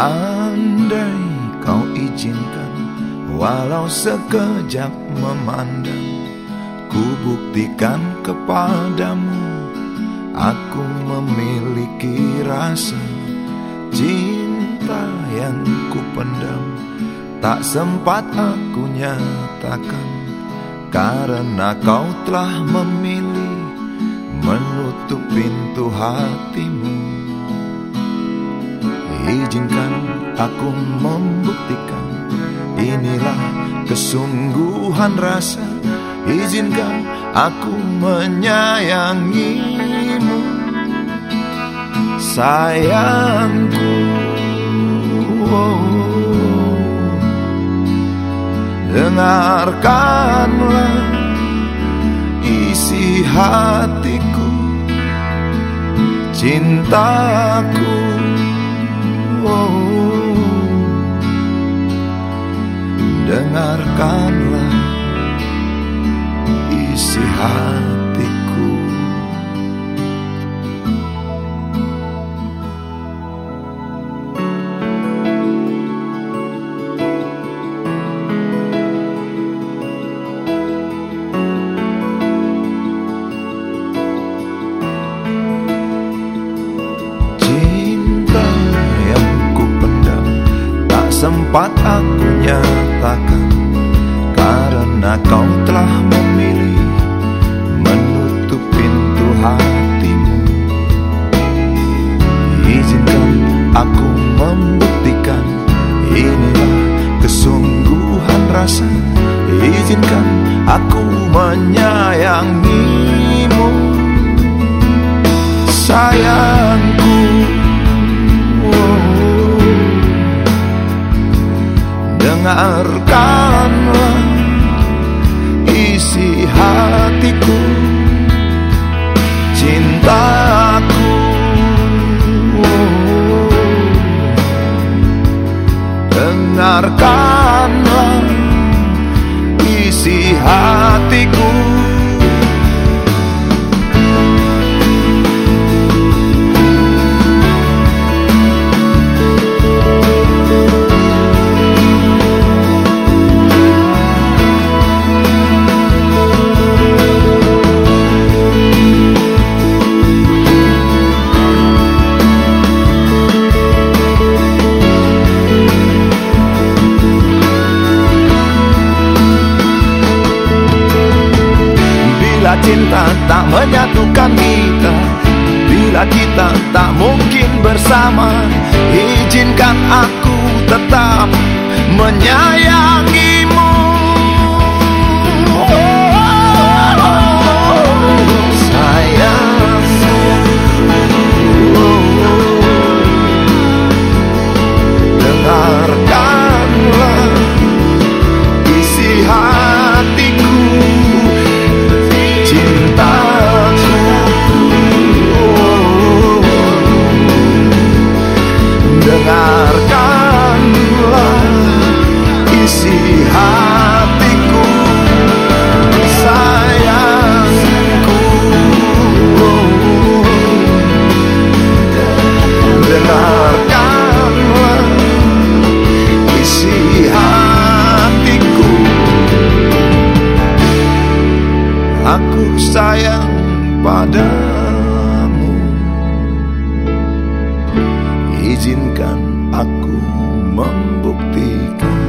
Andai kau izinkan Walau sekejap memandang Ku buktikan kepadamu Aku memiliki rasa Cinta yang ku pendam Tak sempat aku nyatakan Karena kau telah memilih Menutup pintu hatimu Izinkan aku membuktikan Inilah kesungguhan rasa. Izinkan aku menyayangimu. Sayangku Dengarkanlah isi hatiku Cintaku Dengarkanlah sempat aku nyatakan Karena kau telah memilih Menutup pintu hatimu. Izinkan aku membuktikan Inilah kesungguhan rasa. Izinkan aku menyayangimu. Sayangku Dengarkanlah isi hatiku Cintaku. Dengarkanlah cinta tak menyatukan kita. Bila kita tak mungkin bersama Izinkan aku tetap menyayangimu Aku sayang padamu. Izinkan aku membuktikan